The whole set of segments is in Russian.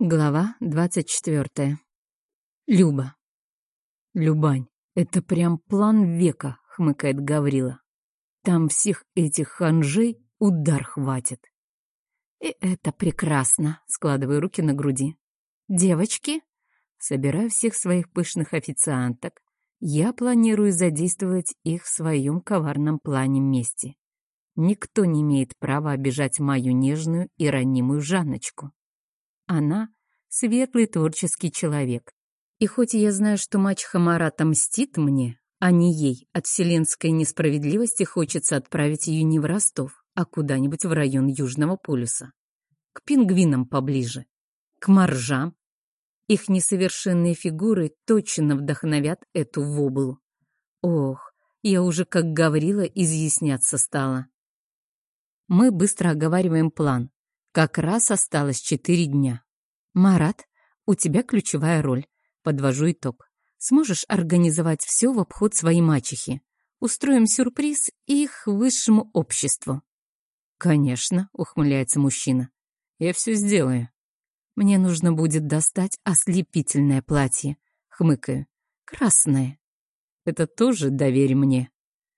Глава двадцать четвертая. Люба. «Любань, это прям план века», — хмыкает Гаврила. «Там всех этих ханжей удар хватит». «И это прекрасно», — складываю руки на груди. «Девочки?» Собираю всех своих пышных официанток. Я планирую задействовать их в своем коварном плане мести. Никто не имеет права обижать мою нежную и ранимую Жанночку. Она — светлый творческий человек. И хоть я знаю, что мачеха Марата мстит мне, а не ей, от вселенской несправедливости хочется отправить ее не в Ростов, а куда-нибудь в район Южного полюса. К пингвинам поближе, к моржам. Их несовершенные фигуры точно вдохновят эту воблу. Ох, я уже, как говорила, изъясняться стала. Мы быстро оговариваем план. Как раз осталось четыре дня. Марат, у тебя ключевая роль. Подвожу итог. Сможешь организовать все в обход своей мачехи. Устроим сюрприз их высшему обществу. Конечно, ухмыляется мужчина. Я все сделаю. Мне нужно будет достать ослепительное платье. Хмыкаю. Красное. Это тоже доверь мне.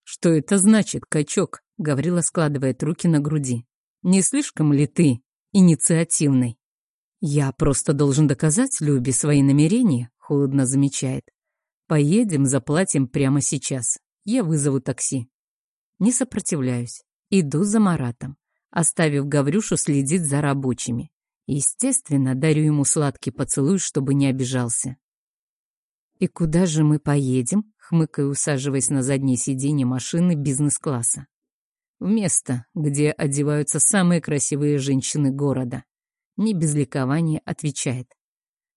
Что это значит, качок? Гаврила складывает руки на груди. Не слишком ли ты инициативный. «Я просто должен доказать Любе свои намерения», — холодно замечает. «Поедем, заплатим прямо сейчас. Я вызову такси». Не сопротивляюсь. Иду за Маратом, оставив Гаврюшу следить за рабочими. Естественно, дарю ему сладкий поцелуй, чтобы не обижался. «И куда же мы поедем?» — хмыкаю, усаживаясь на заднее сиденье машины бизнес-класса в место, где одеваются самые красивые женщины города. Не без ликования отвечает.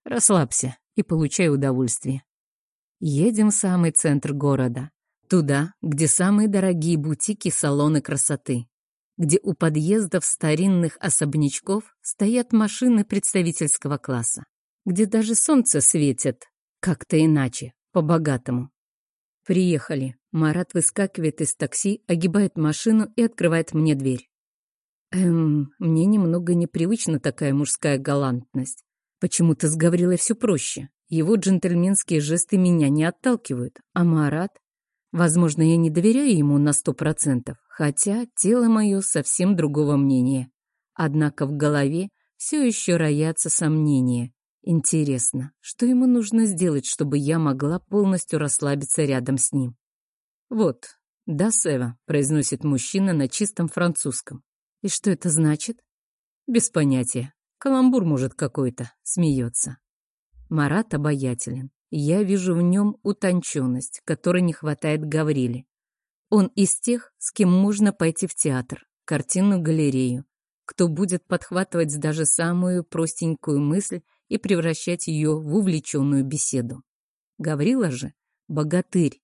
Расслабься и получай удовольствие. Едем в самый центр города. Туда, где самые дорогие бутики салоны красоты. Где у подъездов старинных особнячков стоят машины представительского класса. Где даже солнце светит как-то иначе, по-богатому. Приехали. Марат выскакивает из такси, огибает машину и открывает мне дверь. Эм, мне немного непривычна такая мужская галантность. Почему-то с Гаврилой все проще. Его джентльменские жесты меня не отталкивают. А Марат? Возможно, я не доверяю ему на сто процентов, хотя тело мое совсем другого мнения. Однако в голове все еще роятся сомнения. Интересно, что ему нужно сделать, чтобы я могла полностью расслабиться рядом с ним? «Вот, да, Сева», — произносит мужчина на чистом французском. «И что это значит?» «Без понятия. Каламбур, может, какой-то», — смеется. Марат обаятелен. Я вижу в нем утонченность, которой не хватает Гавриле. Он из тех, с кем можно пойти в театр, картинную галерею, кто будет подхватывать даже самую простенькую мысль и превращать ее в увлеченную беседу. Гаврила же — богатырь,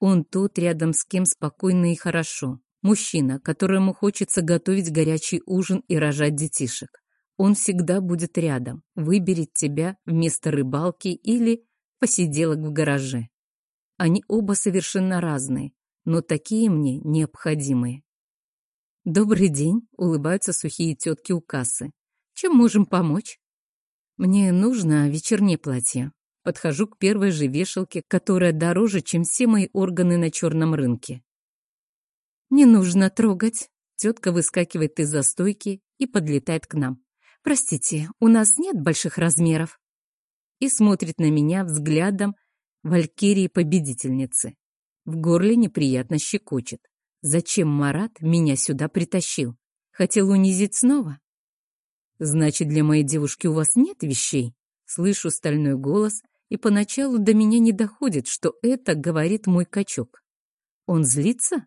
он тут, рядом с кем спокойно и хорошо. Мужчина, которому хочется готовить горячий ужин и рожать детишек. Он всегда будет рядом, выберет тебя вместо рыбалки или посиделок в гараже. Они оба совершенно разные, но такие мне необходимые. «Добрый день», — улыбаются сухие тетки у кассы. «Чем можем помочь?» «Мне нужно вечернее платье. Подхожу к первой же вешалке, которая дороже, чем все мои органы на черном рынке. «Не нужно трогать». Тетка выскакивает из застойки и подлетает к нам. «Простите, у нас нет больших размеров». И смотрит на меня взглядом валькирии-победительницы. В горле неприятно щекочет. Зачем Марат меня сюда притащил? Хотел унизить снова? Значит, для моей девушки у вас нет вещей? Слышу стальной голос и поначалу до меня не доходит, что это говорит мой качок. Он злится?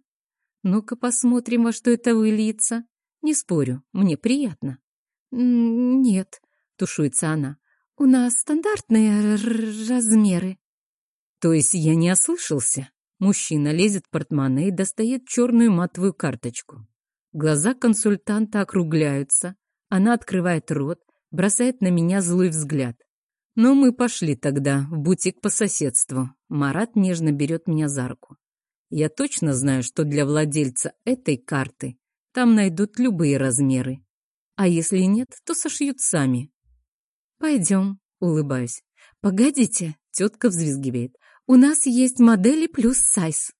Ну-ка посмотрим, во что это выльется. Не спорю, мне приятно. Нет, тушуется она. У нас стандартные размеры. То есть я не ослышался? Мужчина лезет в портмоне и достает черную матовую карточку. Глаза консультанта округляются. Она открывает рот, бросает на меня злой взгляд. Но мы пошли тогда в бутик по соседству. Марат нежно берет меня за руку. Я точно знаю, что для владельца этой карты там найдут любые размеры. А если нет, то сошьют сами. Пойдем, улыбаюсь. Погодите, тетка взвизгивает. У нас есть модели плюс сайз.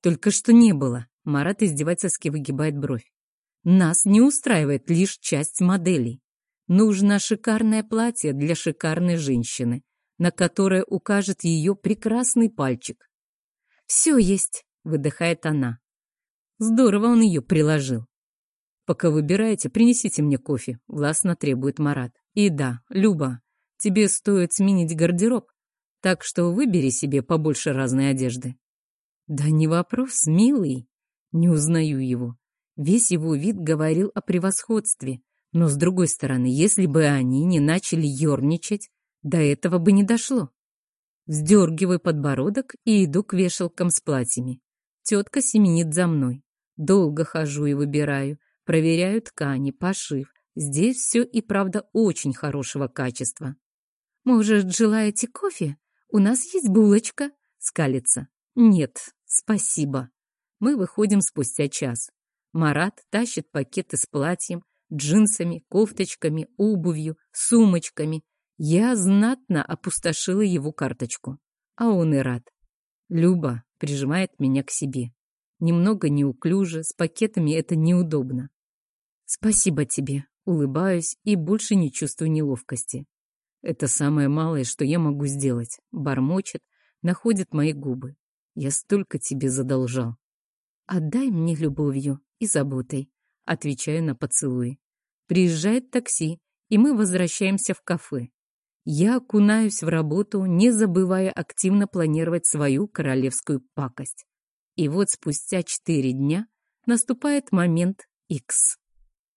Только что не было. Марат издевательски выгибает бровь. Нас не устраивает лишь часть моделей. Нужно шикарное платье для шикарной женщины, на которое укажет ее прекрасный пальчик. «Все есть», — выдыхает она. Здорово он ее приложил. «Пока выбираете, принесите мне кофе», — властно требует Марат. «И да, Люба, тебе стоит сменить гардероб, так что выбери себе побольше разной одежды». «Да не вопрос, милый». Не узнаю его. Весь его вид говорил о превосходстве. Но, с другой стороны, если бы они не начали ерничать, до этого бы не дошло. Вздергиваю подбородок и иду к вешалкам с платьями. Тетка семенит за мной. Долго хожу и выбираю, проверяю ткани, пошив. Здесь все и правда очень хорошего качества. «Может, желаете кофе? У нас есть булочка», — скалится. «Нет, спасибо». Мы выходим спустя час. Марат тащит пакеты с платьем, джинсами, кофточками, обувью, сумочками. Я знатно опустошила его карточку. А он и рад. Люба прижимает меня к себе. Немного неуклюже, с пакетами это неудобно. Спасибо тебе, улыбаюсь и больше не чувствую неловкости. Это самое малое, что я могу сделать. Бормочет, находит мои губы. Я столько тебе задолжал. Отдай мне любовью и заботой, отвечаю на поцелуй. Приезжает такси, и мы возвращаемся в кафе. Я окунаюсь в работу, не забывая активно планировать свою королевскую пакость. И вот спустя четыре дня наступает момент X.